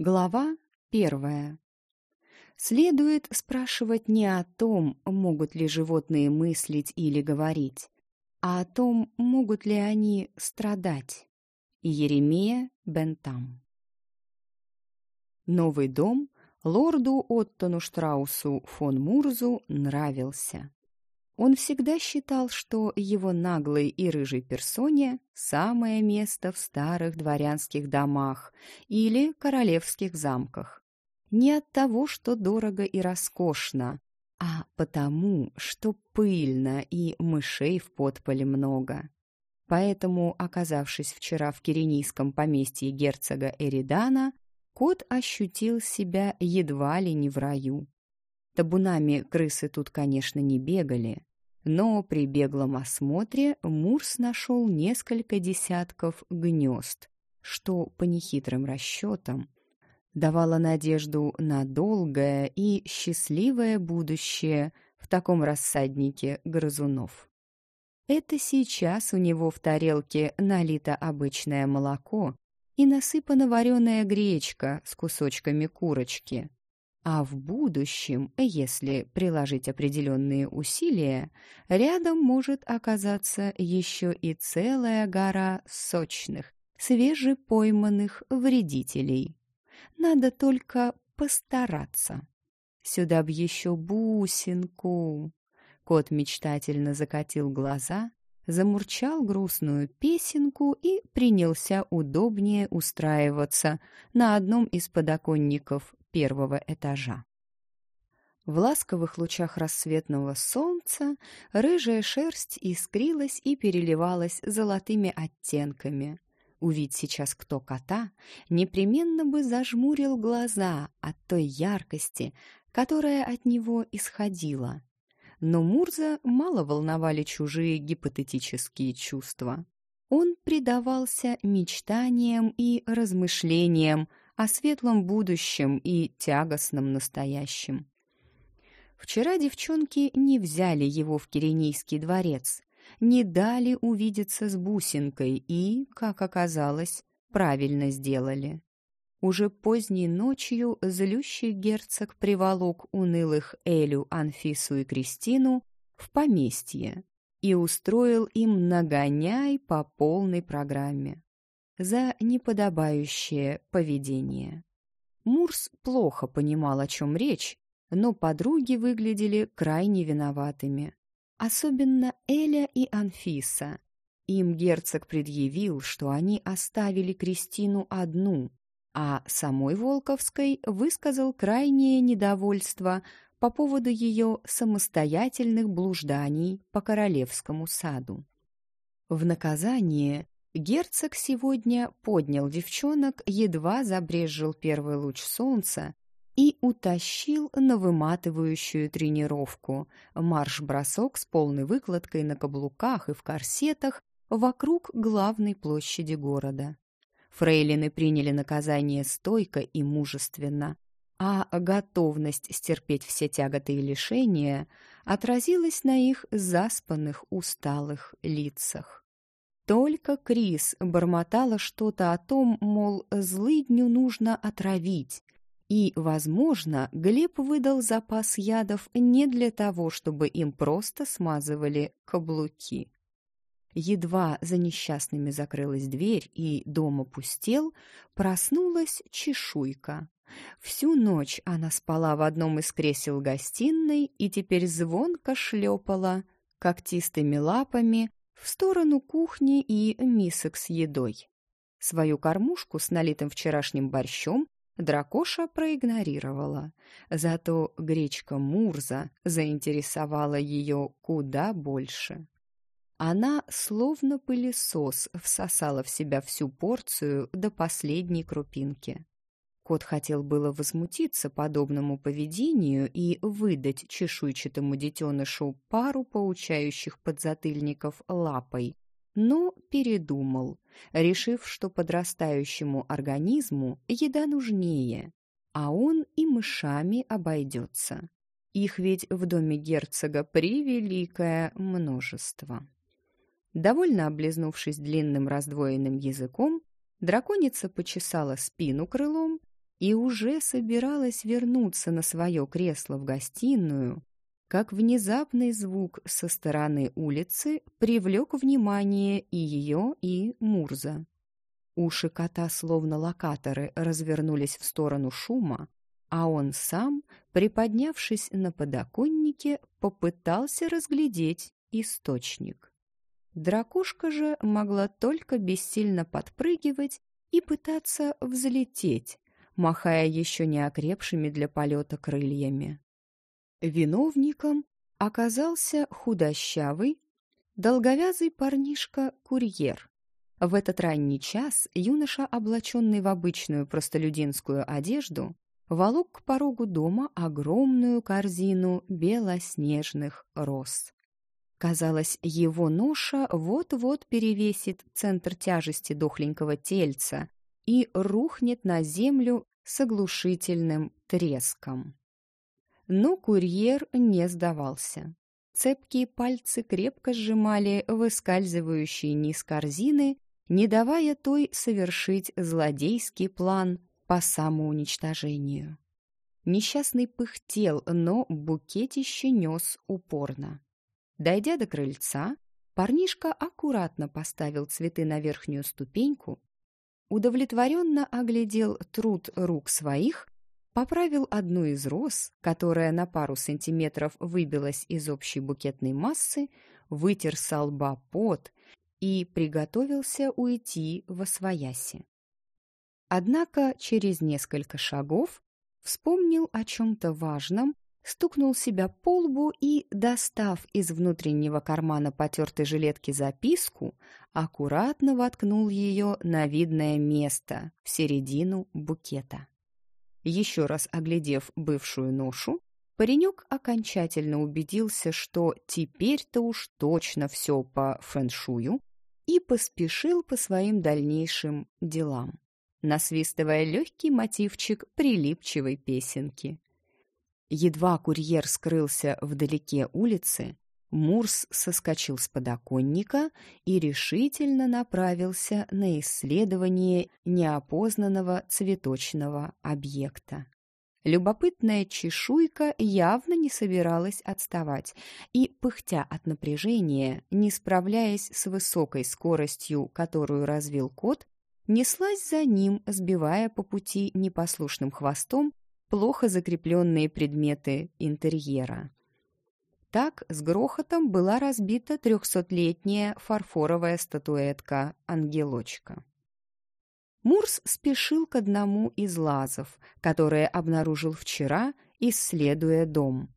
Глава первая. Следует спрашивать не о том, могут ли животные мыслить или говорить, а о том, могут ли они страдать. Еремия Бентам. Новый дом лорду Оттону Штраусу фон Мурзу нравился. Он всегда считал, что его наглой и рыжей персоне самое место в старых дворянских домах или королевских замках. Не от того, что дорого и роскошно, а потому, что пыльно и мышей в подполе много. Поэтому, оказавшись вчера в киренийском поместье герцога Эридана, кот ощутил себя едва ли не в раю. Табунами крысы тут, конечно, не бегали, но при беглом осмотре Мурс нашел несколько десятков гнезд, что, по нехитрым расчетам, давало надежду на долгое и счастливое будущее в таком рассаднике грызунов. Это сейчас у него в тарелке налито обычное молоко и насыпана вареная гречка с кусочками курочки. А в будущем, если приложить определенные усилия, рядом может оказаться еще и целая гора сочных, свежепойманных вредителей. Надо только постараться. Сюда б еще бусинку. Кот мечтательно закатил глаза, замурчал грустную песенку и принялся удобнее устраиваться на одном из подоконников первого этажа. В ласковых лучах рассветного солнца рыжая шерсть искрилась и переливалась золотыми оттенками. Увидь сейчас кто кота, непременно бы зажмурил глаза от той яркости, которая от него исходила. Но Мурза мало волновали чужие гипотетические чувства. Он предавался мечтаниям и размышлениям о светлом будущем и тягостном настоящем. Вчера девчонки не взяли его в Киренийский дворец, не дали увидеться с бусинкой и, как оказалось, правильно сделали. Уже поздней ночью злющий герцог приволок унылых Элю, Анфису и Кристину в поместье и устроил им нагоняй по полной программе за неподобающее поведение. Мурс плохо понимал, о чем речь, но подруги выглядели крайне виноватыми. Особенно Эля и Анфиса. Им герцог предъявил, что они оставили Кристину одну, а самой Волковской высказал крайнее недовольство по поводу ее самостоятельных блужданий по королевскому саду. В наказание Герцог сегодня поднял девчонок, едва забрезжил первый луч солнца и утащил на выматывающую тренировку, марш-бросок с полной выкладкой на каблуках и в корсетах вокруг главной площади города. Фрейлины приняли наказание стойко и мужественно, а готовность стерпеть все тяготы и лишения отразилась на их заспанных, усталых лицах. Только Крис бормотала что-то о том, мол, злыдню нужно отравить. И, возможно, Глеб выдал запас ядов не для того, чтобы им просто смазывали каблуки. Едва за несчастными закрылась дверь и дом опустел, проснулась чешуйка. Всю ночь она спала в одном из кресел гостиной и теперь звонко шлепала когтистыми лапами в сторону кухни и мисок с едой. Свою кормушку с налитым вчерашним борщом дракоша проигнорировала, зато гречка Мурза заинтересовала ее куда больше. Она, словно пылесос, всосала в себя всю порцию до последней крупинки. Кот хотел было возмутиться подобному поведению и выдать чешуйчатому детенышу пару поучающих подзатыльников лапой, но передумал, решив, что подрастающему организму еда нужнее, а он и мышами обойдется. Их ведь в доме герцога превеликое множество. Довольно облизнувшись длинным раздвоенным языком, драконица почесала спину крылом и уже собиралась вернуться на свое кресло в гостиную, как внезапный звук со стороны улицы привлек внимание и ее, и Мурза. Уши кота, словно локаторы, развернулись в сторону шума, а он сам, приподнявшись на подоконнике, попытался разглядеть источник. Дракушка же могла только бессильно подпрыгивать и пытаться взлететь, махая еще не окрепшими для полета крыльями. Виновником оказался худощавый, долговязый парнишка-курьер. В этот ранний час юноша, облаченный в обычную простолюдинскую одежду, волок к порогу дома огромную корзину белоснежных роз. Казалось, его ноша вот-вот перевесит центр тяжести дохленького тельца и рухнет на землю с оглушительным треском. Но курьер не сдавался. Цепкие пальцы крепко сжимали выскальзывающие низ корзины, не давая той совершить злодейский план по самоуничтожению. Несчастный пыхтел, но букетище нес упорно. Дойдя до крыльца, парнишка аккуратно поставил цветы на верхнюю ступеньку, удовлетворенно оглядел труд рук своих, поправил одну из роз, которая на пару сантиметров выбилась из общей букетной массы, вытер со лба пот и приготовился уйти во свояси. Однако через несколько шагов вспомнил о чем-то важном стукнул себя по лбу и, достав из внутреннего кармана потертой жилетки записку, аккуратно воткнул ее на видное место, в середину букета. Еще раз оглядев бывшую ношу, паренек окончательно убедился, что теперь-то уж точно все по фэншую, и поспешил по своим дальнейшим делам, насвистывая легкий мотивчик прилипчивой песенки. Едва курьер скрылся вдалеке улицы, Мурс соскочил с подоконника и решительно направился на исследование неопознанного цветочного объекта. Любопытная чешуйка явно не собиралась отставать и, пыхтя от напряжения, не справляясь с высокой скоростью, которую развил кот, неслась за ним, сбивая по пути непослушным хвостом плохо закрепленные предметы интерьера. Так с грохотом была разбита трехсотлетняя фарфоровая статуэтка «Ангелочка». Мурс спешил к одному из лазов, которые обнаружил вчера, исследуя дом.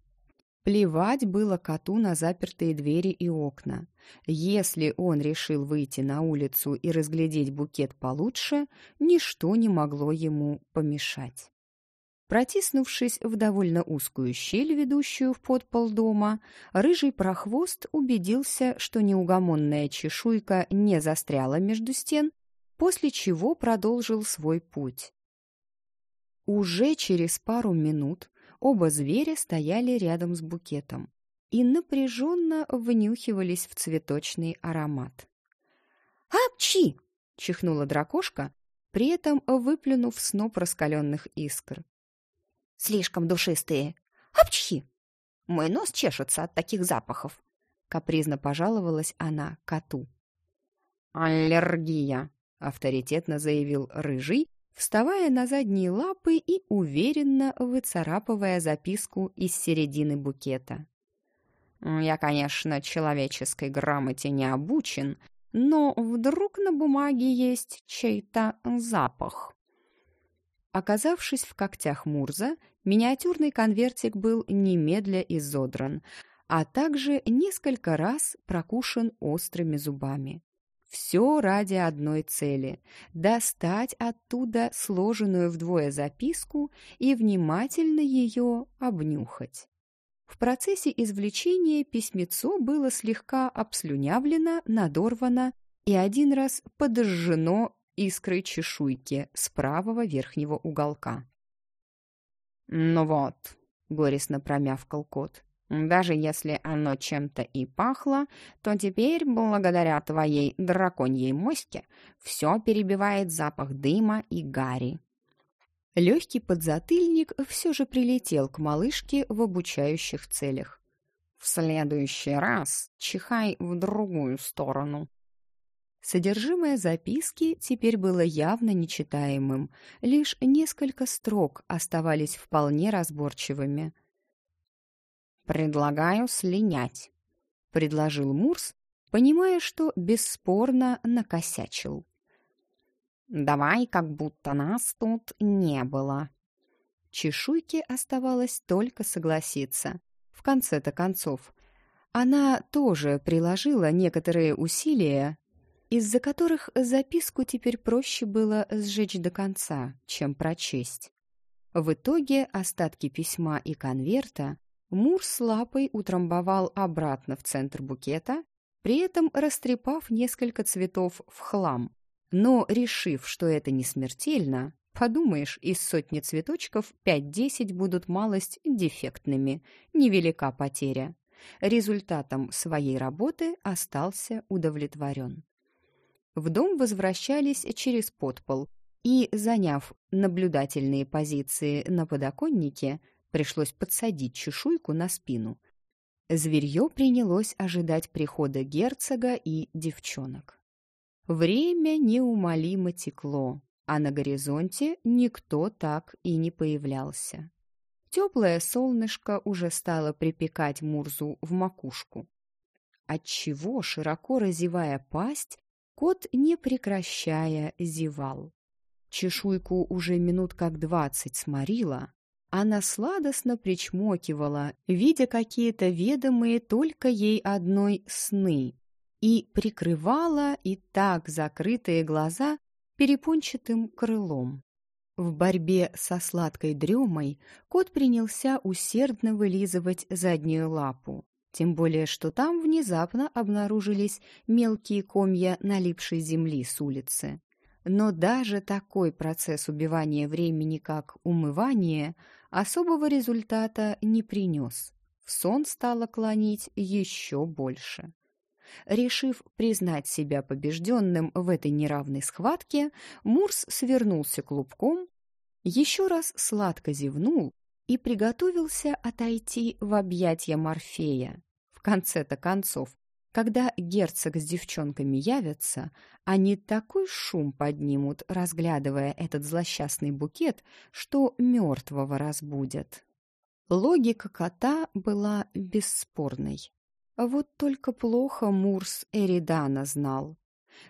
Плевать было коту на запертые двери и окна. Если он решил выйти на улицу и разглядеть букет получше, ничто не могло ему помешать. Протиснувшись в довольно узкую щель, ведущую в подпол дома, рыжий прохвост убедился, что неугомонная чешуйка не застряла между стен, после чего продолжил свой путь. Уже через пару минут оба зверя стояли рядом с букетом и напряженно внюхивались в цветочный аромат. «Апчи!» — чихнула дракошка, при этом выплюнув сноп раскаленных искр. Слишком душистые. Апчхи! Мой нос чешется от таких запахов. Капризно пожаловалась она коту. «Аллергия!» — авторитетно заявил Рыжий, вставая на задние лапы и уверенно выцарапывая записку из середины букета. «Я, конечно, человеческой грамоте не обучен, но вдруг на бумаге есть чей-то запах». Оказавшись в когтях Мурза, миниатюрный конвертик был немедля изодран, а также несколько раз прокушен острыми зубами. Все ради одной цели – достать оттуда сложенную вдвое записку и внимательно ее обнюхать. В процессе извлечения письмецо было слегка обслюнявлено, надорвано и один раз подожжено искрой чешуйки с правого верхнего уголка. «Ну вот», — горестно промявкал кот, «даже если оно чем-то и пахло, то теперь, благодаря твоей драконьей моське, все перебивает запах дыма и гари». Легкий подзатыльник все же прилетел к малышке в обучающих целях. «В следующий раз чихай в другую сторону». Содержимое записки теперь было явно нечитаемым, лишь несколько строк оставались вполне разборчивыми. «Предлагаю слинять», — предложил Мурс, понимая, что бесспорно накосячил. Давай, как будто нас тут не было. Чешуйке оставалось только согласиться. В конце-то концов, она тоже приложила некоторые усилия, из-за которых записку теперь проще было сжечь до конца, чем прочесть. В итоге остатки письма и конверта Мур с лапой утрамбовал обратно в центр букета, при этом растрепав несколько цветов в хлам. Но, решив, что это не смертельно, подумаешь, из сотни цветочков 5-10 будут малость дефектными, невелика потеря. Результатом своей работы остался удовлетворен. В дом возвращались через подпол, и, заняв наблюдательные позиции на подоконнике, пришлось подсадить чешуйку на спину. Зверье принялось ожидать прихода герцога и девчонок. Время неумолимо текло, а на горизонте никто так и не появлялся. Теплое солнышко уже стало припекать Мурзу в макушку. Отчего, широко разевая пасть, кот, не прекращая, зевал. Чешуйку уже минут как двадцать сморила, она сладостно причмокивала, видя какие-то ведомые только ей одной сны, и прикрывала и так закрытые глаза перепончатым крылом. В борьбе со сладкой дремой кот принялся усердно вылизывать заднюю лапу, тем более что там внезапно обнаружились мелкие комья налипшей земли с улицы. Но даже такой процесс убивания времени, как умывание, особого результата не принес. В сон стало клонить еще больше. Решив признать себя побежденным в этой неравной схватке, Мурс свернулся клубком, еще раз сладко зевнул и приготовился отойти в объятья Морфея. В конце-то концов, когда герцог с девчонками явятся, они такой шум поднимут, разглядывая этот злосчастный букет, что мертвого разбудят. Логика кота была бесспорной. Вот только плохо Мурс Эридана знал.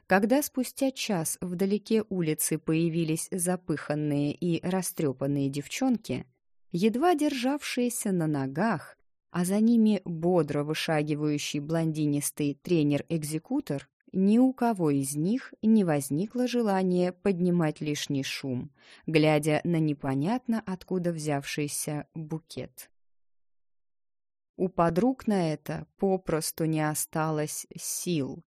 Когда спустя час вдалеке улицы появились запыханные и растрепанные девчонки, едва державшиеся на ногах, а за ними бодро вышагивающий блондинистый тренер-экзекутор, ни у кого из них не возникло желания поднимать лишний шум, глядя на непонятно откуда взявшийся букет. У подруг на это попросту не осталось сил.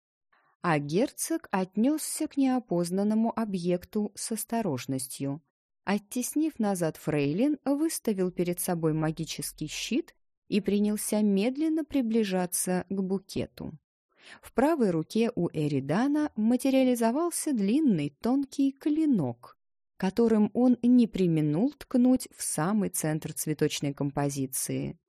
А герцог отнесся к неопознанному объекту с осторожностью. Оттеснив назад фрейлин, выставил перед собой магический щит и принялся медленно приближаться к букету. В правой руке у Эридана материализовался длинный тонкий клинок, которым он не применул ткнуть в самый центр цветочной композиции.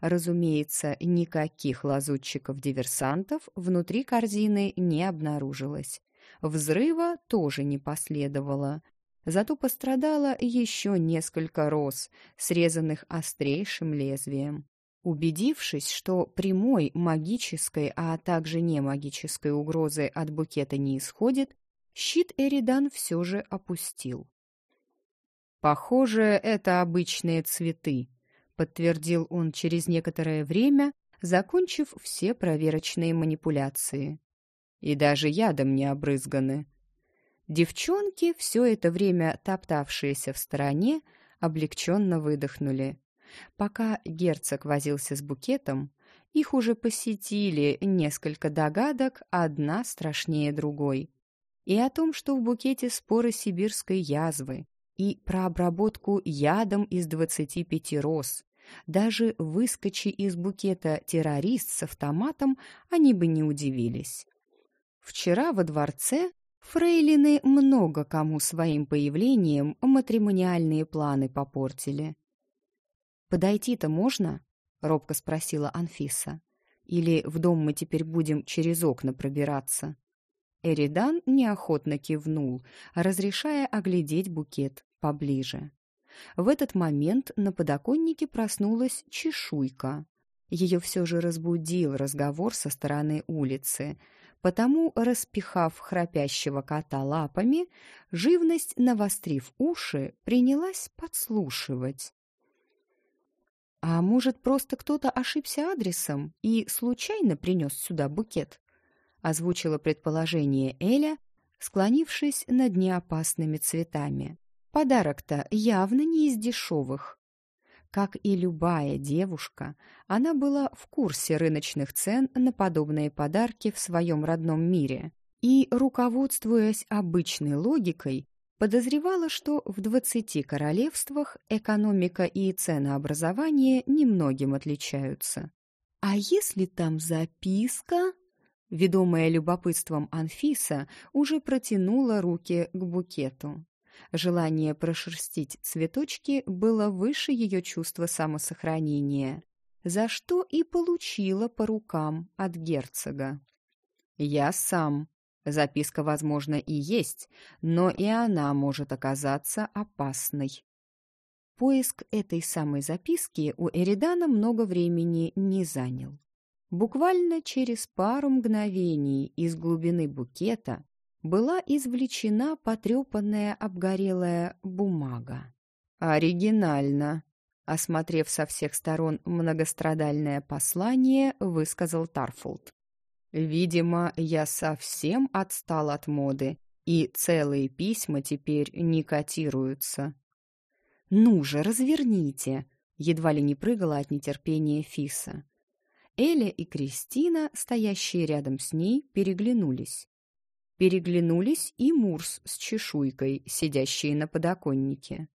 Разумеется, никаких лазутчиков-диверсантов внутри корзины не обнаружилось. Взрыва тоже не последовало. Зато пострадало еще несколько роз, срезанных острейшим лезвием. Убедившись, что прямой магической, а также не магической угрозы от букета не исходит, щит Эридан все же опустил. «Похоже, это обычные цветы», подтвердил он через некоторое время, закончив все проверочные манипуляции. И даже ядом не обрызганы. Девчонки, все это время топтавшиеся в стороне, облегченно выдохнули. Пока герцог возился с букетом, их уже посетили несколько догадок, одна страшнее другой. И о том, что в букете споры сибирской язвы, и про обработку ядом из двадцати пяти роз, даже выскочи из букета террорист с автоматом, они бы не удивились. Вчера во дворце Фрейлины много кому своим появлением матримониальные планы попортили. «Подойти-то можно?» — робко спросила Анфиса. «Или в дом мы теперь будем через окна пробираться?» Эридан неохотно кивнул, разрешая оглядеть букет поближе. В этот момент на подоконнике проснулась чешуйка. Ее все же разбудил разговор со стороны улицы, потому, распихав храпящего кота лапами, живность, навострив уши, принялась подслушивать. «А может, просто кто-то ошибся адресом и случайно принес сюда букет?» озвучила предположение Эля, склонившись над неопасными цветами. Подарок-то явно не из дешевых. Как и любая девушка, она была в курсе рыночных цен на подобные подарки в своем родном мире и, руководствуясь обычной логикой, подозревала, что в двадцати королевствах экономика и ценообразование немногим отличаются. «А если там записка?» Ведомая любопытством Анфиса уже протянула руки к букету. Желание прошерстить цветочки было выше ее чувства самосохранения, за что и получила по рукам от герцога. «Я сам», Записка, возможно, и есть, но и она может оказаться опасной. Поиск этой самой записки у Эридана много времени не занял. Буквально через пару мгновений из глубины букета была извлечена потрепанная обгорелая бумага. «Оригинально!» Осмотрев со всех сторон многострадальное послание, высказал Тарфулд. «Видимо, я совсем отстал от моды, и целые письма теперь не котируются». «Ну же, разверните!» Едва ли не прыгала от нетерпения Фиса. Эля и Кристина, стоящие рядом с ней, переглянулись. Переглянулись и Мурс с чешуйкой, сидящие на подоконнике.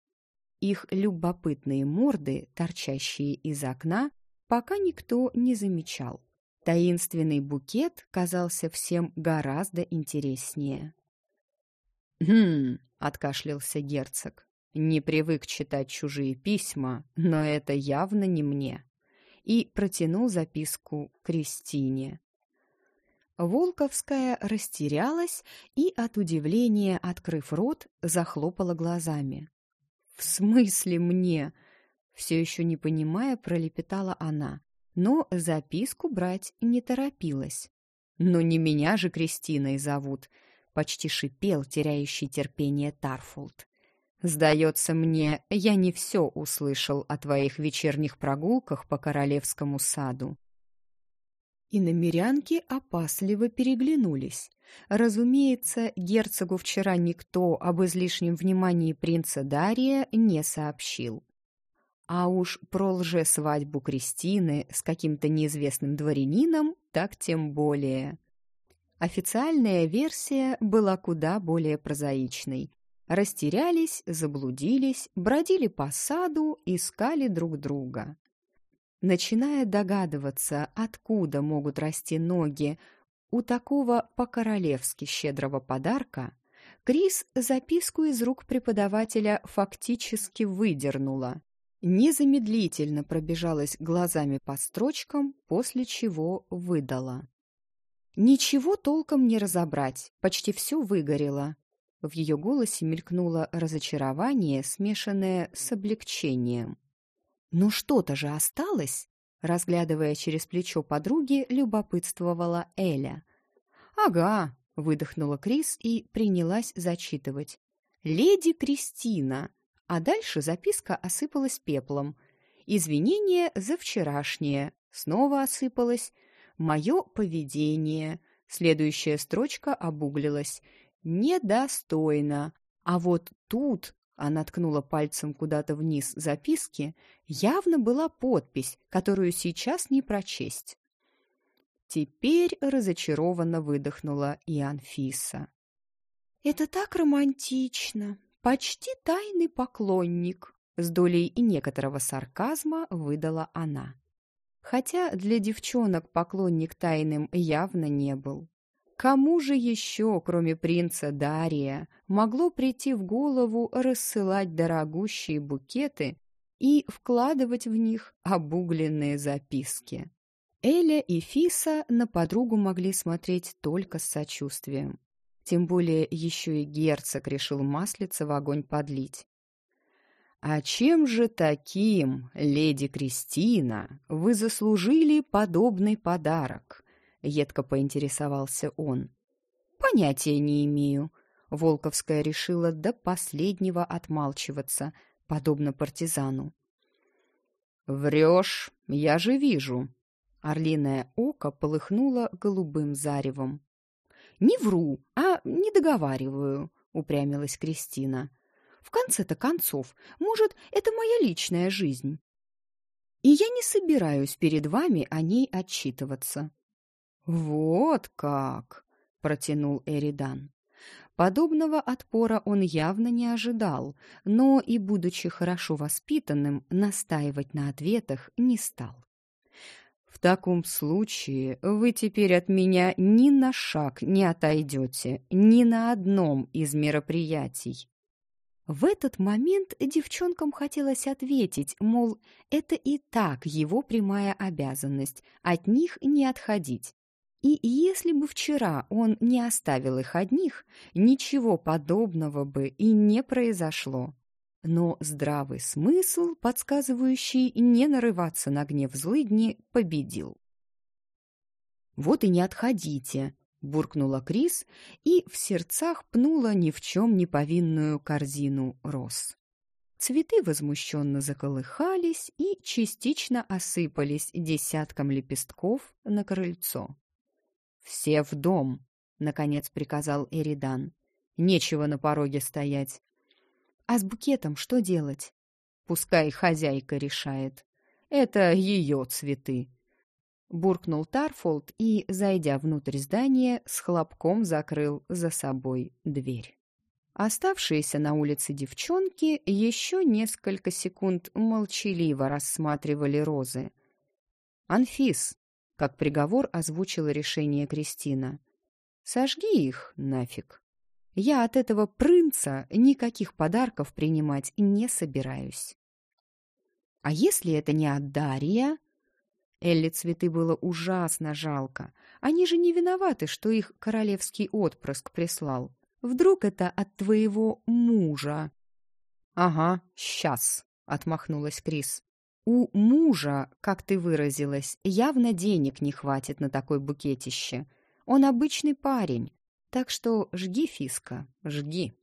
Их любопытные морды, торчащие из окна, пока никто не замечал. Таинственный букет казался всем гораздо интереснее. «Хм», — откашлялся герцог, — «не привык читать чужие письма, но это явно не мне» и протянул записку Кристине. Волковская растерялась и от удивления, открыв рот, захлопала глазами. «В смысле мне?» Все еще не понимая, пролепетала она, но записку брать не торопилась. «Но не меня же Кристиной зовут», — почти шипел теряющий терпение Тарфулд. Сдается мне, я не все услышал о твоих вечерних прогулках по королевскому саду. И намерянки опасливо переглянулись. Разумеется, герцогу вчера никто об излишнем внимании принца Дария не сообщил. А уж про лже-свадьбу Кристины с каким-то неизвестным дворянином так тем более. Официальная версия была куда более прозаичной. Растерялись, заблудились, бродили по саду, искали друг друга. Начиная догадываться, откуда могут расти ноги у такого по-королевски щедрого подарка, Крис записку из рук преподавателя фактически выдернула. Незамедлительно пробежалась глазами по строчкам, после чего выдала. Ничего толком не разобрать, почти все выгорело. В ее голосе мелькнуло разочарование, смешанное с облегчением. «Ну что-то же осталось?» Разглядывая через плечо подруги, любопытствовала Эля. «Ага», — выдохнула Крис и принялась зачитывать. «Леди Кристина». А дальше записка осыпалась пеплом. «Извинения за вчерашнее». Снова осыпалась. «Мое поведение». Следующая строчка обуглилась недостойно. А вот тут, она ткнула пальцем куда-то вниз записки, явно была подпись, которую сейчас не прочесть. Теперь разочарованно выдохнула и Анфиса. «Это так романтично! Почти тайный поклонник!» С долей и некоторого сарказма выдала она. Хотя для девчонок поклонник тайным явно не был. Кому же еще, кроме принца Дария, могло прийти в голову рассылать дорогущие букеты и вкладывать в них обугленные записки? Эля и Фиса на подругу могли смотреть только с сочувствием. Тем более еще и герцог решил маслица в огонь подлить. «А чем же таким, леди Кристина, вы заслужили подобный подарок?» — едко поинтересовался он. «Понятия не имею». Волковская решила до последнего отмалчиваться, подобно партизану. «Врешь, я же вижу». Орлиное око полыхнуло голубым заревом. «Не вру, а не договариваю», — упрямилась Кристина. «В конце-то концов, может, это моя личная жизнь. И я не собираюсь перед вами о ней отчитываться». «Вот как!» — протянул Эридан. Подобного отпора он явно не ожидал, но и, будучи хорошо воспитанным, настаивать на ответах не стал. «В таком случае вы теперь от меня ни на шаг не отойдете, ни на одном из мероприятий». В этот момент девчонкам хотелось ответить, мол, это и так его прямая обязанность, от них не отходить. И если бы вчера он не оставил их одних, ничего подобного бы и не произошло. Но здравый смысл, подсказывающий не нарываться на гнев злыдни, победил. «Вот и не отходите», — буркнула Крис и в сердцах пнула ни в чем не повинную корзину роз. Цветы возмущенно заколыхались и частично осыпались десятком лепестков на крыльцо. «Все в дом!» — наконец приказал Эридан. «Нечего на пороге стоять». «А с букетом что делать?» «Пускай хозяйка решает. Это ее цветы». Буркнул Тарфолд и, зайдя внутрь здания, с хлопком закрыл за собой дверь. Оставшиеся на улице девчонки еще несколько секунд молчаливо рассматривали розы. «Анфис!» Как приговор озвучила решение Кристина. «Сожги их нафиг. Я от этого принца никаких подарков принимать не собираюсь». «А если это не от Дарья?» Элли цветы было ужасно жалко. Они же не виноваты, что их королевский отпрыск прислал. Вдруг это от твоего мужа?» «Ага, сейчас», — отмахнулась Крис. У мужа, как ты выразилась, явно денег не хватит на такой букетище. Он обычный парень, так что жги, Фиска, жги.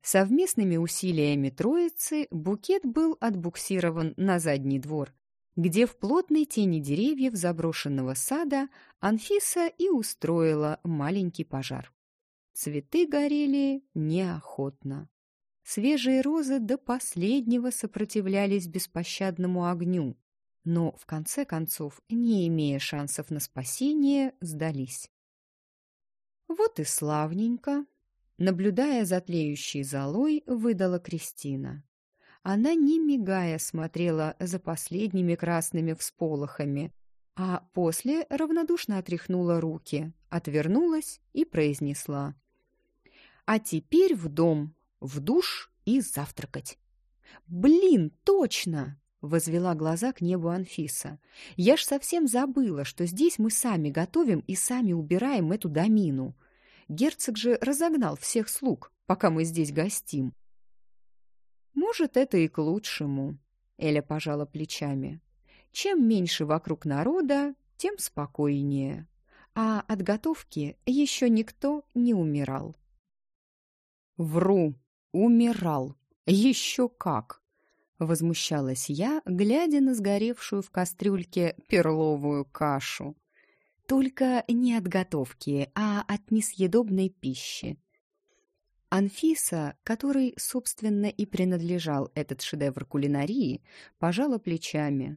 Совместными усилиями троицы букет был отбуксирован на задний двор, где в плотной тени деревьев заброшенного сада Анфиса и устроила маленький пожар. Цветы горели неохотно. Свежие розы до последнего сопротивлялись беспощадному огню, но, в конце концов, не имея шансов на спасение, сдались. «Вот и славненько!» Наблюдая за тлеющей золой, выдала Кристина. Она, не мигая, смотрела за последними красными всполохами, а после равнодушно отряхнула руки, отвернулась и произнесла. «А теперь в дом, в душ и завтракать. «Блин, точно!» — возвела глаза к небу Анфиса. «Я ж совсем забыла, что здесь мы сами готовим и сами убираем эту домину. Герцог же разогнал всех слуг, пока мы здесь гостим». «Может, это и к лучшему», — Эля пожала плечами. «Чем меньше вокруг народа, тем спокойнее. А от готовки еще никто не умирал». «Вру!» Умирал. Еще как! Возмущалась я, глядя на сгоревшую в кастрюльке перловую кашу. Только не от готовки, а от несъедобной пищи. Анфиса, которой, собственно, и принадлежал этот шедевр кулинарии, пожала плечами.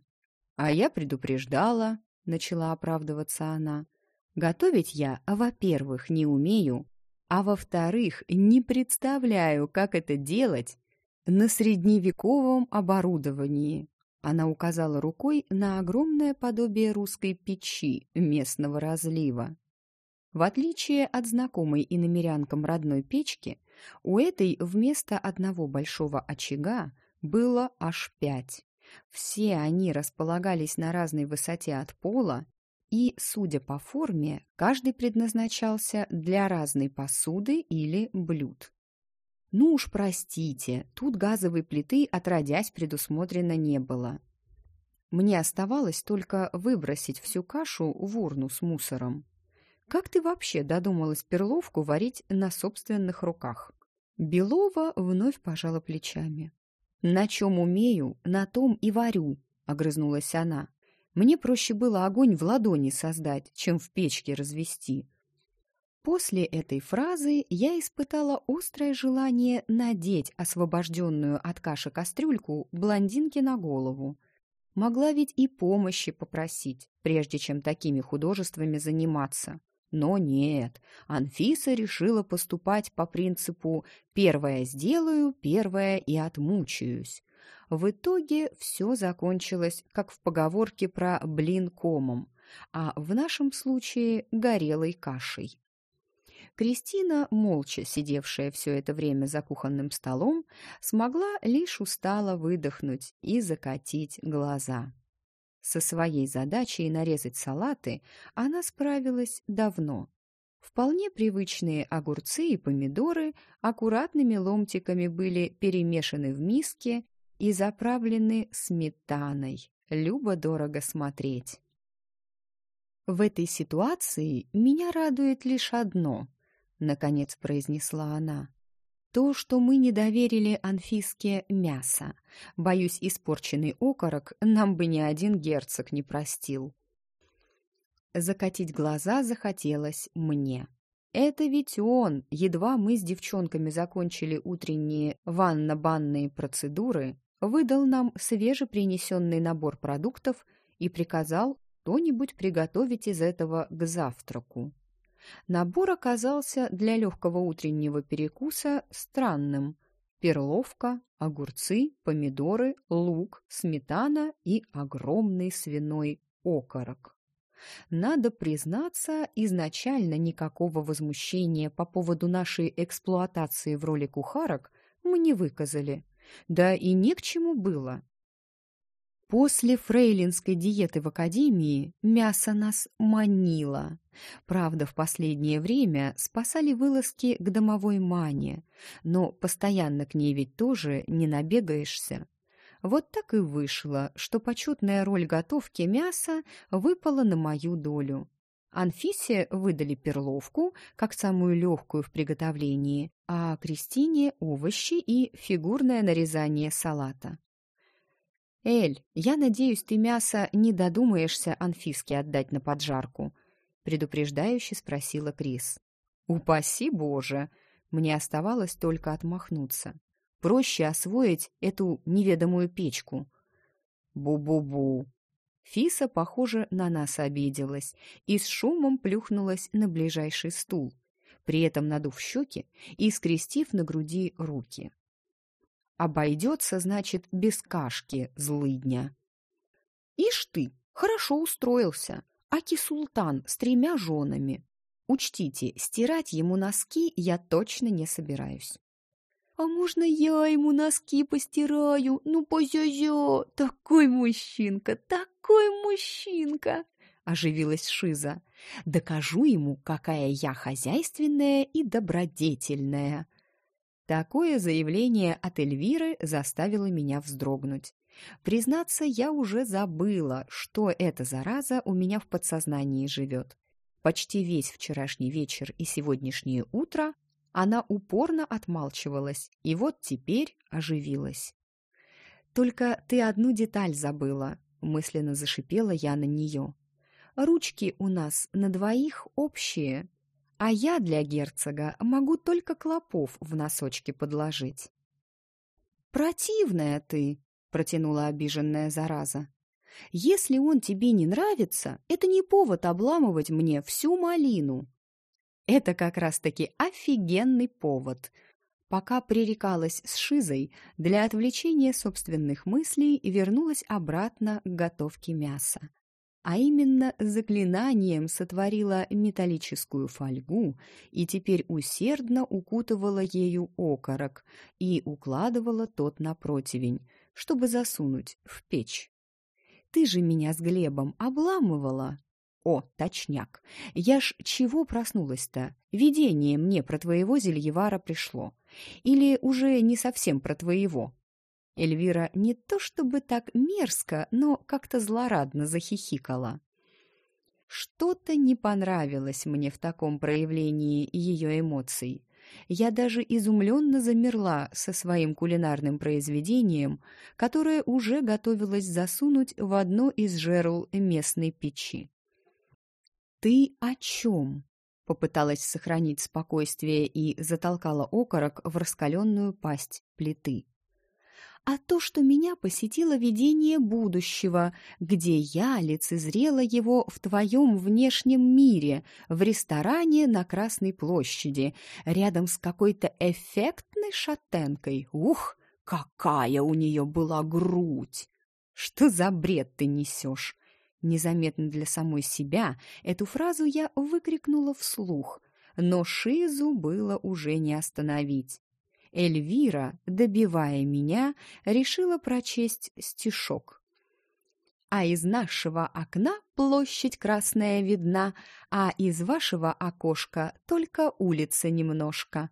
«А я предупреждала», — начала оправдываться она. «Готовить я, во-первых, не умею, а во-вторых, не представляю, как это делать на средневековом оборудовании. Она указала рукой на огромное подобие русской печи местного разлива. В отличие от знакомой иномерянкам родной печки, у этой вместо одного большого очага было аж пять. Все они располагались на разной высоте от пола, и, судя по форме, каждый предназначался для разной посуды или блюд. Ну уж простите, тут газовой плиты отродясь предусмотрено не было. Мне оставалось только выбросить всю кашу в урну с мусором. Как ты вообще додумалась перловку варить на собственных руках? Белова вновь пожала плечами. «На чем умею, на том и варю», — огрызнулась она. «Мне проще было огонь в ладони создать, чем в печке развести». После этой фразы я испытала острое желание надеть освобожденную от каши кастрюльку блондинке на голову. Могла ведь и помощи попросить, прежде чем такими художествами заниматься. Но нет, Анфиса решила поступать по принципу «первое сделаю, первое и отмучаюсь». В итоге все закончилось, как в поговорке про блин комом, а в нашем случае горелой кашей. Кристина, молча сидевшая все это время за кухонным столом, смогла лишь устало выдохнуть и закатить глаза. Со своей задачей нарезать салаты она справилась давно. Вполне привычные огурцы и помидоры аккуратными ломтиками были перемешаны в миске и заправлены сметаной. Любо-дорого смотреть. В этой ситуации меня радует лишь одно, наконец произнесла она. То, что мы не доверили Анфиске мясо. Боюсь, испорченный окорок нам бы ни один герцог не простил. Закатить глаза захотелось мне. Это ведь он, едва мы с девчонками закончили утренние ванно-банные процедуры, выдал нам свежепринесенный набор продуктов и приказал что-нибудь приготовить из этого к завтраку. Набор оказался для легкого утреннего перекуса странным. Перловка, огурцы, помидоры, лук, сметана и огромный свиной окорок. Надо признаться, изначально никакого возмущения по поводу нашей эксплуатации в роли кухарок мы не выказали. Да и не к чему было. После фрейлинской диеты в академии мясо нас манило. Правда, в последнее время спасали вылазки к домовой мане, но постоянно к ней ведь тоже не набегаешься. Вот так и вышло, что почетная роль готовки мяса выпала на мою долю. Анфисе выдали перловку, как самую легкую в приготовлении, а Кристине – овощи и фигурное нарезание салата. «Эль, я надеюсь, ты мясо не додумаешься Анфиске отдать на поджарку?» — предупреждающе спросила Крис. «Упаси Боже!» Мне оставалось только отмахнуться. Проще освоить эту неведомую печку. Бу-бу-бу. Фиса, похоже, на нас обиделась и с шумом плюхнулась на ближайший стул, при этом надув щеки и скрестив на груди руки. Обойдется, значит, без кашки злыдня. Ишь ты, хорошо устроился. Аки-султан с тремя женами. Учтите, стирать ему носки я точно не собираюсь. «А можно я ему носки постираю? Ну, позя-зя! Такой мужчинка, такой мужчинка!» Оживилась Шиза. «Докажу ему, какая я хозяйственная и добродетельная!» Такое заявление от Эльвиры заставило меня вздрогнуть. Признаться, я уже забыла, что эта зараза у меня в подсознании живет. Почти весь вчерашний вечер и сегодняшнее утро она упорно отмалчивалась, и вот теперь оживилась. «Только ты одну деталь забыла», — мысленно зашипела я на нее. «Ручки у нас на двоих общие, а я для герцога могу только клопов в носочки подложить. «Противная ты!» — протянула обиженная зараза. «Если он тебе не нравится, это не повод обламывать мне всю малину». Это как раз-таки офигенный повод. Пока пререкалась с Шизой, для отвлечения собственных мыслей вернулась обратно к готовке мяса. А именно заклинанием сотворила металлическую фольгу и теперь усердно укутывала ею окорок и укладывала тот на противень, чтобы засунуть в печь. «Ты же меня с Глебом обламывала!» «О, точняк! Я ж чего проснулась-то? Видение мне про твоего зельевара пришло. Или уже не совсем про твоего?» Эльвира не то чтобы так мерзко, но как-то злорадно захихикала. Что-то не понравилось мне в таком проявлении ее эмоций. Я даже изумленно замерла со своим кулинарным произведением, которое уже готовилось засунуть в одно из жерл местной печи. «Ты о чем?» — попыталась сохранить спокойствие и затолкала окорок в раскаленную пасть плиты а то, что меня посетило видение будущего, где я лицезрела его в твоем внешнем мире, в ресторане на Красной площади, рядом с какой-то эффектной шатенкой. Ух, какая у нее была грудь! Что за бред ты несешь? Незаметно для самой себя эту фразу я выкрикнула вслух, но Шизу было уже не остановить. Эльвира, добивая меня, решила прочесть стишок. «А из нашего окна площадь красная видна, а из вашего окошка только улица немножко».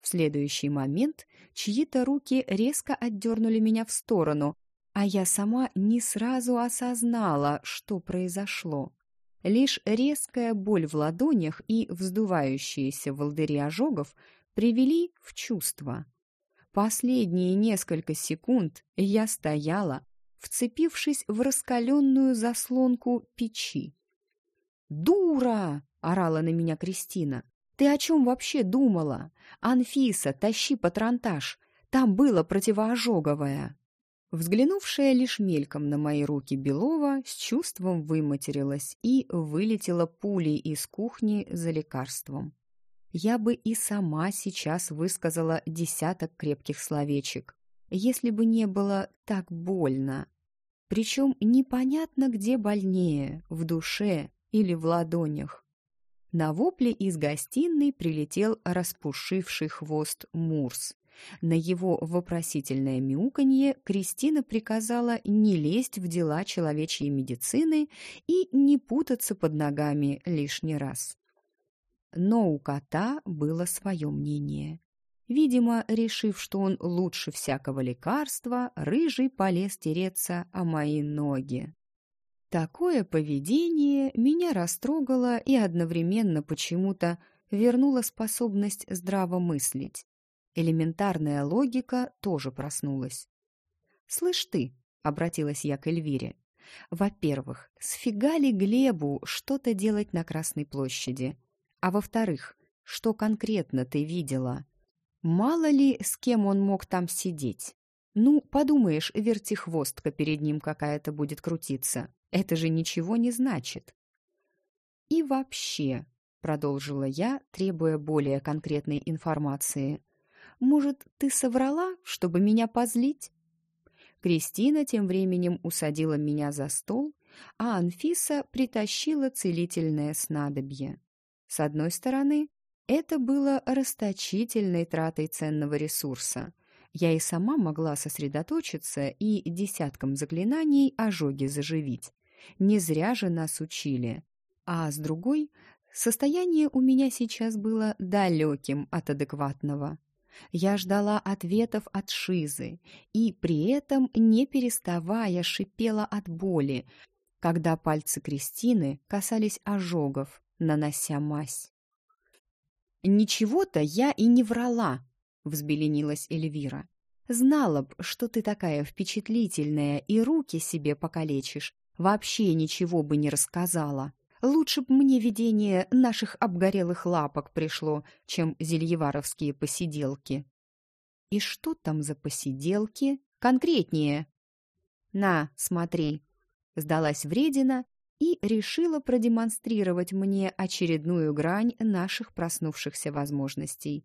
В следующий момент чьи-то руки резко отдернули меня в сторону, а я сама не сразу осознала, что произошло. Лишь резкая боль в ладонях и вздувающиеся волдыри ожогов привели в чувство. Последние несколько секунд я стояла, вцепившись в раскаленную заслонку печи. «Дура!» — орала на меня Кристина. «Ты о чем вообще думала? Анфиса, тащи патронтаж! Там было противоожоговое!» Взглянувшая лишь мельком на мои руки Белова с чувством выматерилась и вылетела пулей из кухни за лекарством я бы и сама сейчас высказала десяток крепких словечек, если бы не было так больно. Причем непонятно, где больнее, в душе или в ладонях. На вопле из гостиной прилетел распушивший хвост Мурс. На его вопросительное мяуканье Кристина приказала не лезть в дела человечьей медицины и не путаться под ногами лишний раз. Но у кота было свое мнение. Видимо, решив, что он лучше всякого лекарства, рыжий полез тереться о мои ноги. Такое поведение меня растрогало и одновременно почему-то вернуло способность здраво мыслить. Элементарная логика тоже проснулась. «Слышь ты», — обратилась я к Эльвире, — «во-первых, сфига ли Глебу что-то делать на Красной площади? А во-вторых, что конкретно ты видела? Мало ли, с кем он мог там сидеть. Ну, подумаешь, вертихвостка перед ним какая-то будет крутиться. Это же ничего не значит. И вообще, продолжила я, требуя более конкретной информации. Может, ты соврала, чтобы меня позлить? Кристина тем временем усадила меня за стол, а Анфиса притащила целительное снадобье. С одной стороны, это было расточительной тратой ценного ресурса. Я и сама могла сосредоточиться и десятком заклинаний ожоги заживить. Не зря же нас учили. А с другой, состояние у меня сейчас было далеким от адекватного. Я ждала ответов от Шизы и при этом, не переставая, шипела от боли, когда пальцы Кристины касались ожогов, нанося мазь. «Ничего-то я и не врала», — взбеленилась Эльвира. «Знала б, что ты такая впечатлительная и руки себе покалечишь, вообще ничего бы не рассказала. Лучше б мне видение наших обгорелых лапок пришло, чем зельеваровские посиделки». «И что там за посиделки? Конкретнее!» «На, смотри!» Сдалась вредина и решила продемонстрировать мне очередную грань наших проснувшихся возможностей.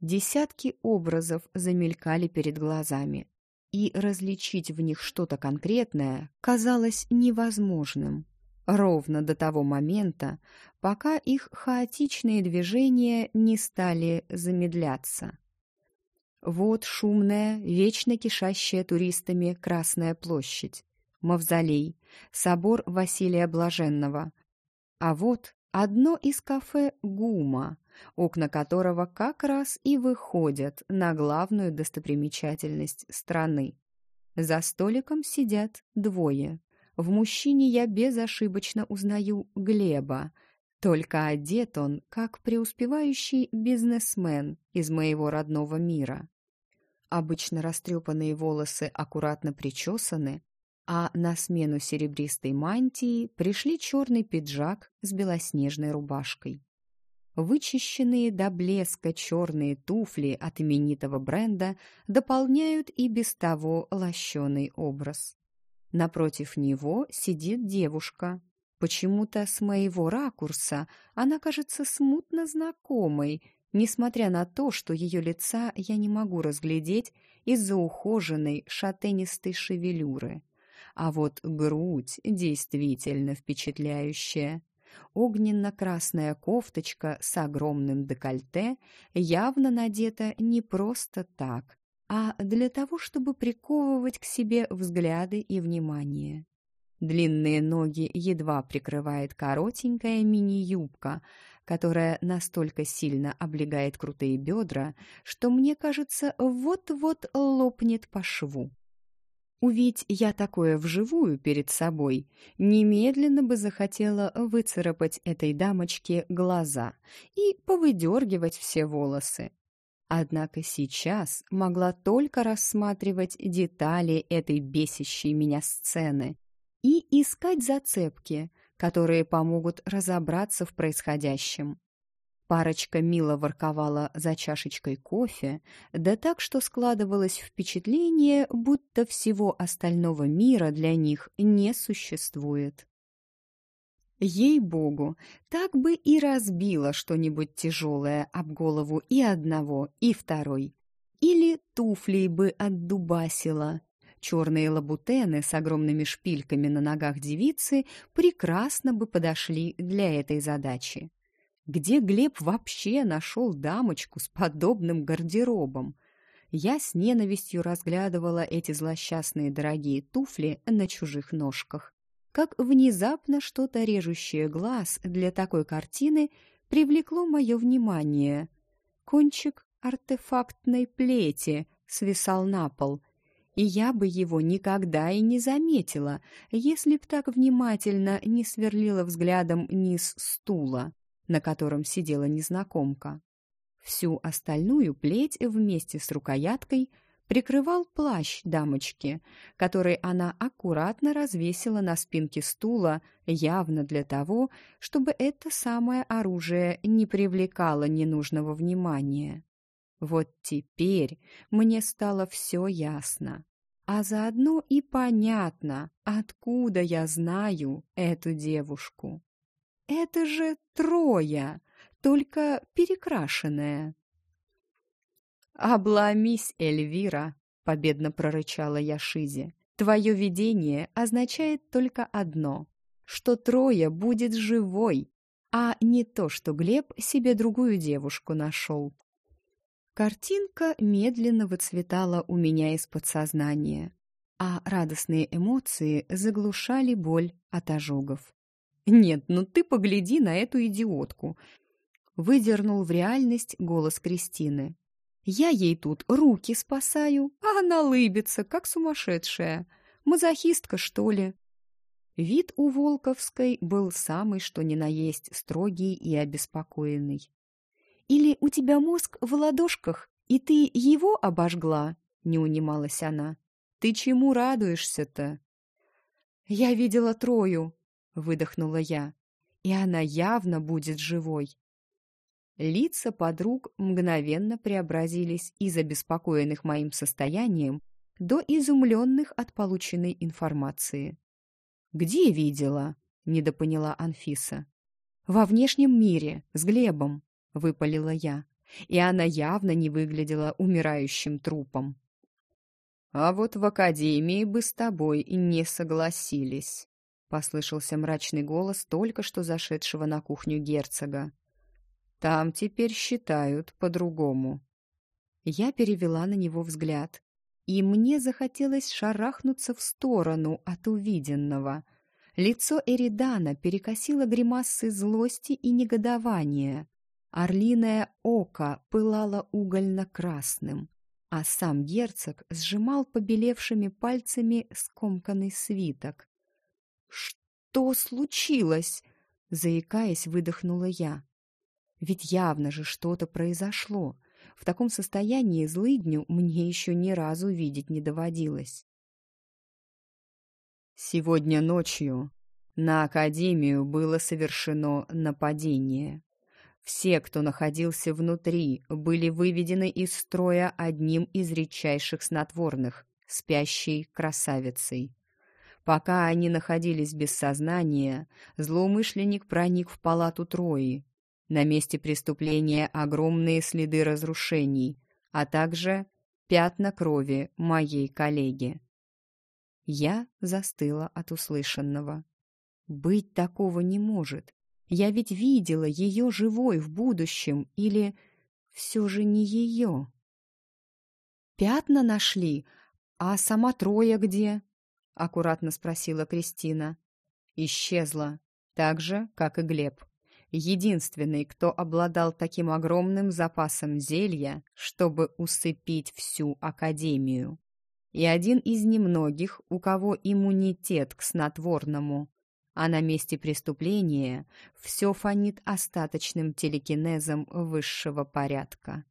Десятки образов замелькали перед глазами. и различить в них что-то конкретное казалось невозможным. Ровно до того момента, пока их хаотичные движения не стали замедляться. Вот шумная, вечно кишащая туристами Красная площадь, Мавзолей, собор Василия Блаженного. А вот одно из кафе «Гума», окна которого как раз и выходят на главную достопримечательность страны. За столиком сидят двое. В мужчине я безошибочно узнаю Глеба, только одет он, как преуспевающий бизнесмен из моего родного мира. Обычно растрепанные волосы аккуратно причесаны, а на смену серебристой мантии пришли черный пиджак с белоснежной рубашкой. Вычищенные до блеска черные туфли от именитого бренда дополняют и без того лощеный образ. Напротив него сидит девушка, Почему-то с моего ракурса она кажется смутно знакомой, несмотря на то, что ее лица я не могу разглядеть из-за ухоженной шатенистой шевелюры. А вот грудь действительно впечатляющая. Огненно-красная кофточка с огромным декольте явно надета не просто так, а для того, чтобы приковывать к себе взгляды и внимание. Длинные ноги едва прикрывает коротенькая мини-юбка, которая настолько сильно облегает крутые бедра, что, мне кажется, вот-вот лопнет по шву. Увидь я такое вживую перед собой, немедленно бы захотела выцарапать этой дамочке глаза и повыдергивать все волосы. Однако сейчас могла только рассматривать детали этой бесящей меня сцены, и искать зацепки, которые помогут разобраться в происходящем. Парочка мило ворковала за чашечкой кофе, да так, что складывалось впечатление, будто всего остального мира для них не существует. Ей-богу, так бы и разбило что-нибудь тяжелое об голову и одного, и второй. Или туфлей бы отдубасила, Черные лабутены с огромными шпильками на ногах девицы прекрасно бы подошли для этой задачи. Где Глеб вообще нашел дамочку с подобным гардеробом? Я с ненавистью разглядывала эти злосчастные дорогие туфли на чужих ножках. Как внезапно что-то режущее глаз для такой картины привлекло мое внимание. Кончик артефактной плети свисал на пол — и я бы его никогда и не заметила, если б так внимательно не сверлила взглядом низ стула, на котором сидела незнакомка. Всю остальную плеть вместе с рукояткой прикрывал плащ дамочки, который она аккуратно развесила на спинке стула, явно для того, чтобы это самое оружие не привлекало ненужного внимания. Вот теперь мне стало все ясно. А заодно и понятно, откуда я знаю эту девушку. Это же Троя, только перекрашенная. «Обломись, Эльвира!» — победно прорычала я Шизе. «Твое видение означает только одно — что Троя будет живой, а не то, что Глеб себе другую девушку нашел. Картинка медленно выцветала у меня из подсознания, а радостные эмоции заглушали боль от ожогов. «Нет, ну ты погляди на эту идиотку!» Выдернул в реальность голос Кристины. «Я ей тут руки спасаю, а она лыбится, как сумасшедшая. Мазохистка, что ли?» Вид у Волковской был самый что ни на есть строгий и обеспокоенный. Или у тебя мозг в ладошках, и ты его обожгла?» — не унималась она. «Ты чему радуешься-то?» «Я видела Трою», — выдохнула я, «и она явно будет живой». Лица подруг мгновенно преобразились из обеспокоенных моим состоянием до изумленных от полученной информации. «Где видела?» — недопоняла Анфиса. «Во внешнем мире, с Глебом», — выпалила я, и она явно не выглядела умирающим трупом. А вот в академии бы с тобой не согласились», — послышался мрачный голос только что зашедшего на кухню герцога. «Там теперь считают по-другому». Я перевела на него взгляд, и мне захотелось шарахнуться в сторону от увиденного. Лицо Эридана перекосило гримасы злости и негодования. Орлиное око пылало угольно-красным, а сам герцог сжимал побелевшими пальцами скомканный свиток. «Что случилось?» — заикаясь, выдохнула я. «Ведь явно же что-то произошло. В таком состоянии злыдню мне еще ни разу видеть не доводилось». «Сегодня ночью на Академию было совершено нападение», все, кто находился внутри, были выведены из строя одним из редчайших снотворных – спящей красавицей. Пока они находились без сознания, злоумышленник проник в палату Трои. На месте преступления огромные следы разрушений, а также пятна крови моей коллеги. Я застыла от услышанного. Быть такого не может. Я ведь видела ее живой в будущем, или все же не ее? «Пятна нашли? А сама Троя где?» — аккуратно спросила Кристина. «Исчезла, так же, как и Глеб. Единственный, кто обладал таким огромным запасом зелья, чтобы усыпить всю Академию. И один из немногих, у кого иммунитет к снотворному а на месте преступления все фонит остаточным телекинезом высшего порядка.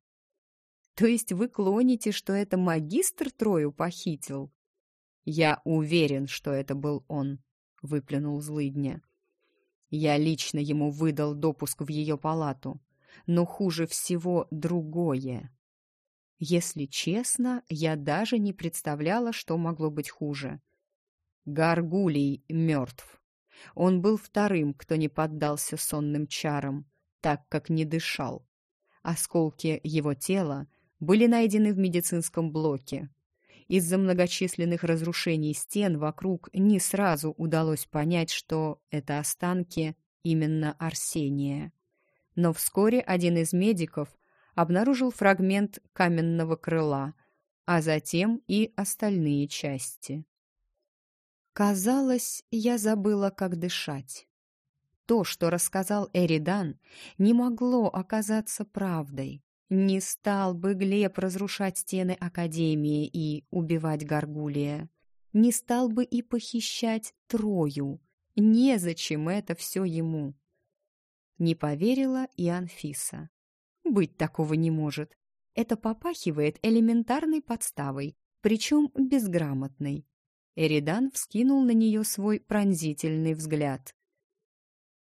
То есть вы клоните, что это магистр Трою похитил? Я уверен, что это был он, выплюнул злыдня. Я лично ему выдал допуск в ее палату, но хуже всего другое. Если честно, я даже не представляла, что могло быть хуже. Гаргулий мертв. Он был вторым, кто не поддался сонным чарам, так как не дышал. Осколки его тела были найдены в медицинском блоке. Из-за многочисленных разрушений стен вокруг не сразу удалось понять, что это останки именно Арсения. Но вскоре один из медиков обнаружил фрагмент каменного крыла, а затем и остальные части. Казалось, я забыла, как дышать. То, что рассказал Эридан, не могло оказаться правдой. Не стал бы Глеб разрушать стены Академии и убивать Гаргулия. Не стал бы и похищать Трою. Незачем это все ему. Не поверила и Анфиса. Быть такого не может. Это попахивает элементарной подставой, причем безграмотной. Эридан вскинул на нее свой пронзительный взгляд.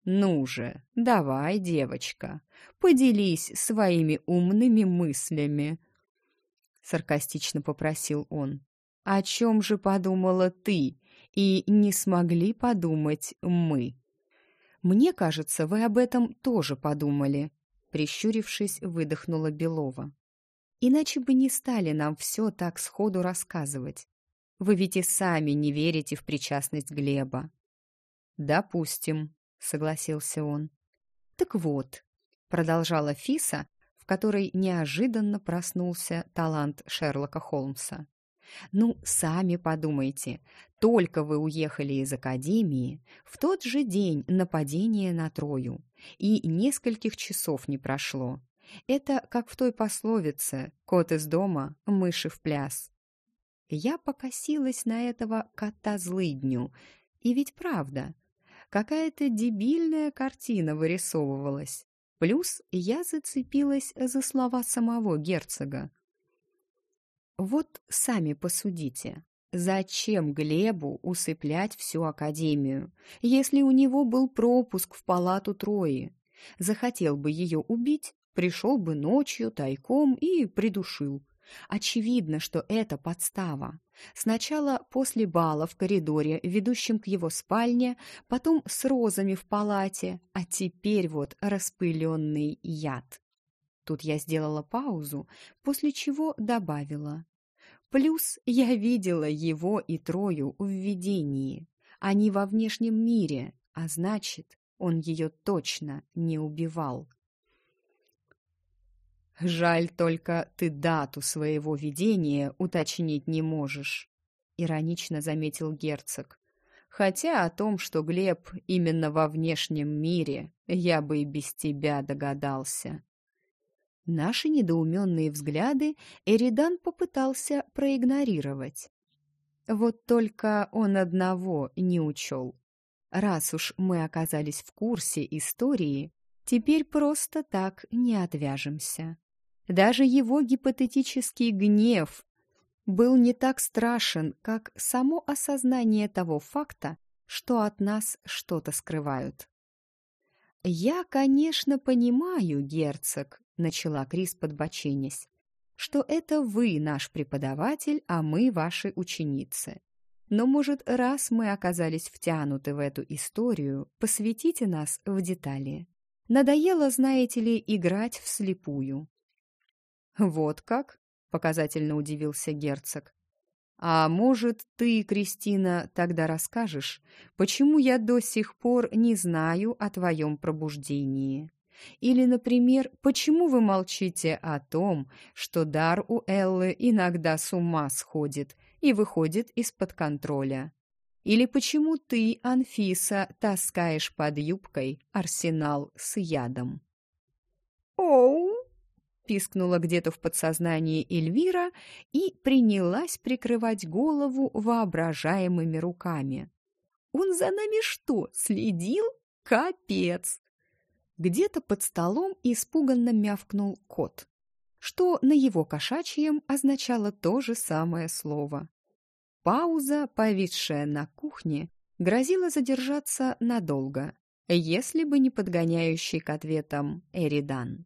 «Ну же, давай, девочка, поделись своими умными мыслями», — саркастично попросил он. «О чем же подумала ты, и не смогли подумать мы?» «Мне кажется, вы об этом тоже подумали», — прищурившись, выдохнула Белова. «Иначе бы не стали нам все так сходу рассказывать. Вы ведь и сами не верите в причастность Глеба». «Допустим», — согласился он. «Так вот», — продолжала Фиса, в которой неожиданно проснулся талант Шерлока Холмса. «Ну, сами подумайте, только вы уехали из академии, в тот же день нападение на Трою, и нескольких часов не прошло. Это как в той пословице «Кот из дома, мыши в пляс». Я покосилась на этого кота-злыдню. И ведь правда, какая-то дебильная картина вырисовывалась. Плюс я зацепилась за слова самого герцога. Вот сами посудите. Зачем Глебу усыплять всю академию, если у него был пропуск в палату Трои? Захотел бы ее убить, пришел бы ночью тайком и придушил. Очевидно, что это подстава. Сначала после бала в коридоре, ведущем к его спальне, потом с розами в палате, а теперь вот распыленный яд. Тут я сделала паузу, после чего добавила. Плюс я видела его и Трою в видении. Они во внешнем мире, а значит, он ее точно не убивал. «Жаль только, ты дату своего видения уточнить не можешь», — иронично заметил герцог. «Хотя о том, что Глеб именно во внешнем мире, я бы и без тебя догадался». Наши недоуменные взгляды Эридан попытался проигнорировать. Вот только он одного не учел. Раз уж мы оказались в курсе истории, теперь просто так не отвяжемся. Даже его гипотетический гнев был не так страшен, как само осознание того факта, что от нас что-то скрывают. «Я, конечно, понимаю, герцог», — начала Крис, подбоченясь, «что это вы наш преподаватель, а мы ваши ученицы. Но, может, раз мы оказались втянуты в эту историю, посвятите нас в детали. Надоело, знаете ли, играть вслепую. «Вот как?» — показательно удивился герцог. «А может, ты, Кристина, тогда расскажешь, почему я до сих пор не знаю о твоем пробуждении? Или, например, почему вы молчите о том, что дар у Эллы иногда с ума сходит и выходит из-под контроля? Или почему ты, Анфиса, таскаешь под юбкой арсенал с ядом?» «Оу!» Пискнула где-то в подсознании Эльвира и принялась прикрывать голову воображаемыми руками. «Он за нами что, следил? Капец!» Где-то под столом испуганно мявкнул кот, что на его кошачьем означало то же самое слово. Пауза, повисшая на кухне, грозила задержаться надолго, если бы не подгоняющий к ответам Эридан.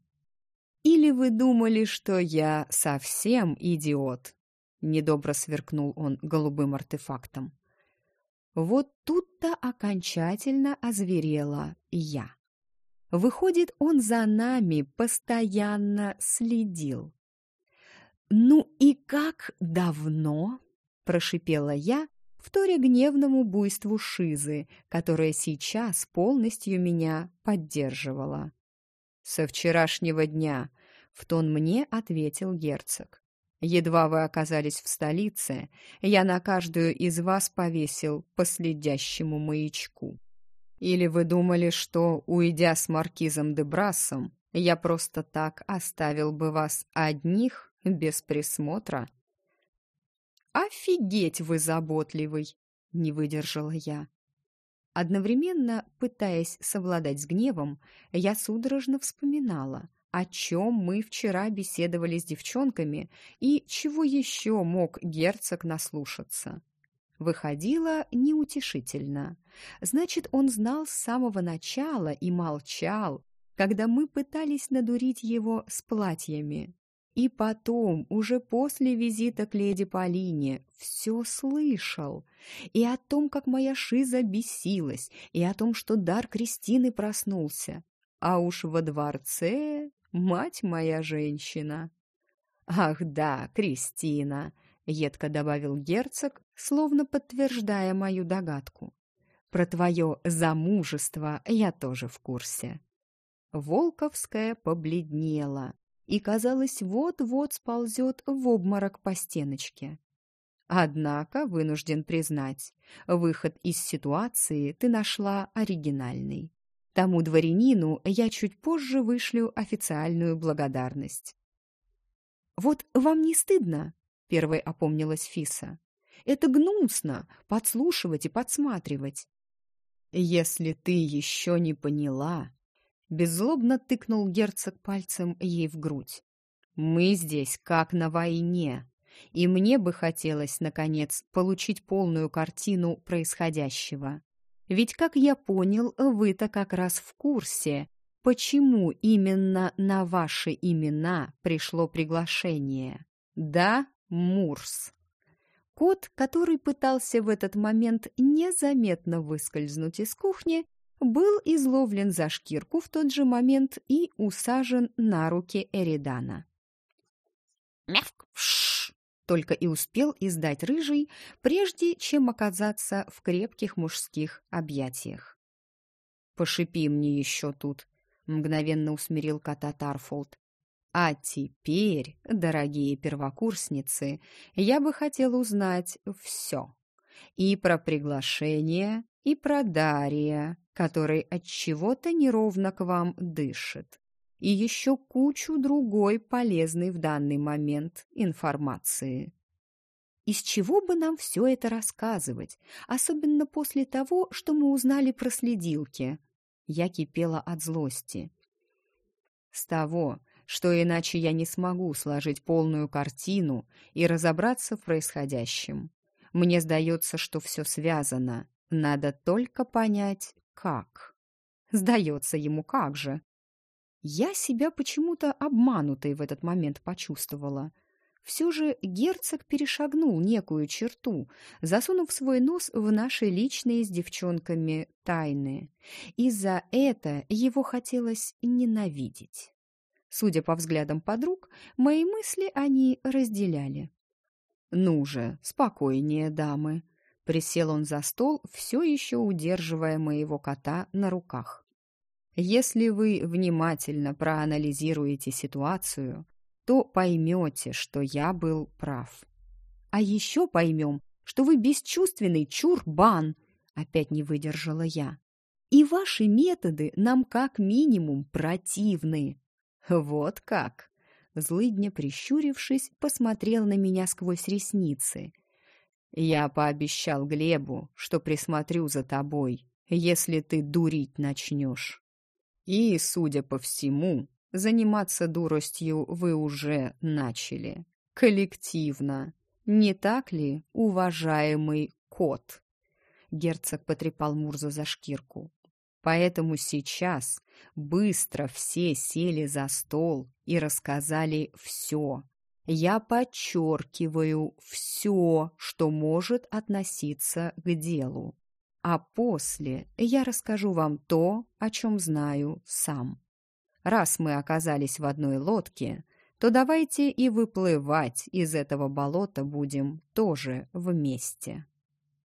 «Или вы думали, что я совсем идиот?» Недобро сверкнул он голубым артефактом. Вот тут-то окончательно озверела я. Выходит, он за нами постоянно следил. «Ну и как давно?» – прошипела я, вторя гневному буйству Шизы, которая сейчас полностью меня поддерживала. «Со вчерашнего дня», — в тон мне ответил герцог. «Едва вы оказались в столице, я на каждую из вас повесил по следящему маячку. Или вы думали, что, уйдя с маркизом де Брассом, я просто так оставил бы вас одних, без присмотра?» «Офигеть вы заботливый!» — не выдержала я. Одновременно, пытаясь совладать с гневом, я судорожно вспоминала, о чем мы вчера беседовали с девчонками и чего еще мог герцог наслушаться. Выходило неутешительно. Значит, он знал с самого начала и молчал, когда мы пытались надурить его с платьями. И потом, уже после визита к леди Полине, все слышал. И о том, как моя шиза бесилась, и о том, что дар Кристины проснулся. А уж во дворце мать моя женщина. «Ах да, Кристина!» — едко добавил герцог, словно подтверждая мою догадку. «Про твое замужество я тоже в курсе». Волковская побледнела, и, казалось, вот-вот сползет в обморок по стеночке. Однако, вынужден признать, выход из ситуации ты нашла оригинальный. Тому дворянину я чуть позже вышлю официальную благодарность. «Вот вам не стыдно?» — первой опомнилась Фиса. «Это гнусно — подслушивать и подсматривать». «Если ты еще не поняла, Беззлобно тыкнул герцог пальцем ей в грудь. «Мы здесь как на войне, и мне бы хотелось, наконец, получить полную картину происходящего. Ведь, как я понял, вы-то как раз в курсе, почему именно на ваши имена пришло приглашение. Да, Мурс?» Кот, который пытался в этот момент незаметно выскользнуть из кухни, был изловлен за шкирку в тот же момент и усажен на руки Эридана. «Мявк! Вш!» только и успел издать рыжий, прежде чем оказаться в крепких мужских объятиях. «Пошипи мне еще тут», — мгновенно усмирил кота Тарфолд. «А теперь, дорогие первокурсницы, я бы хотел узнать все. И про приглашение, и про Дария, который от чего-то неровно к вам дышит и еще кучу другой полезной в данный момент информации. Из чего бы нам все это рассказывать, особенно после того, что мы узнали про следилки? Я кипела от злости. С того, что иначе я не смогу сложить полную картину и разобраться в происходящем. Мне сдается, что все связано. Надо только понять, как. Сдается ему как же. Я себя почему-то обманутой в этот момент почувствовала. Все же герцог перешагнул некую черту, засунув свой нос в наши личные с девчонками тайны. И за это его хотелось ненавидеть. Судя по взглядам подруг, мои мысли они разделяли. «Ну же, спокойнее, дамы!» Присел он за стол, все еще удерживая моего кота на руках. Если вы внимательно проанализируете ситуацию, то поймете, что я был прав. А еще поймем, что вы бесчувственный чурбан, опять не выдержала я. И ваши методы нам как минимум противны. Вот как. Злыдня, прищурившись, посмотрел на меня сквозь ресницы. Я пообещал Глебу, что присмотрю за тобой, если ты дурить начнешь. И, судя по всему, заниматься дуростью вы уже начали. Коллективно. Не так ли, уважаемый кот? Герцог потрепал Мурза за шкирку. Поэтому сейчас быстро все сели за стол и рассказали все. Я подчеркиваю все, что может относиться к делу. А после я расскажу вам то, о чем знаю сам. Раз мы оказались в одной лодке, то давайте и выплывать из этого болота будем тоже вместе.